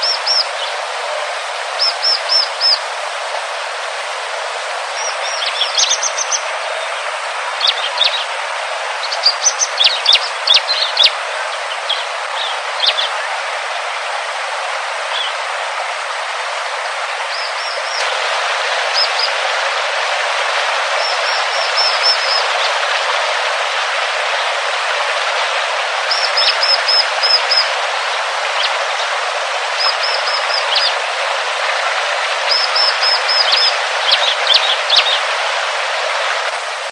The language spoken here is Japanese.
you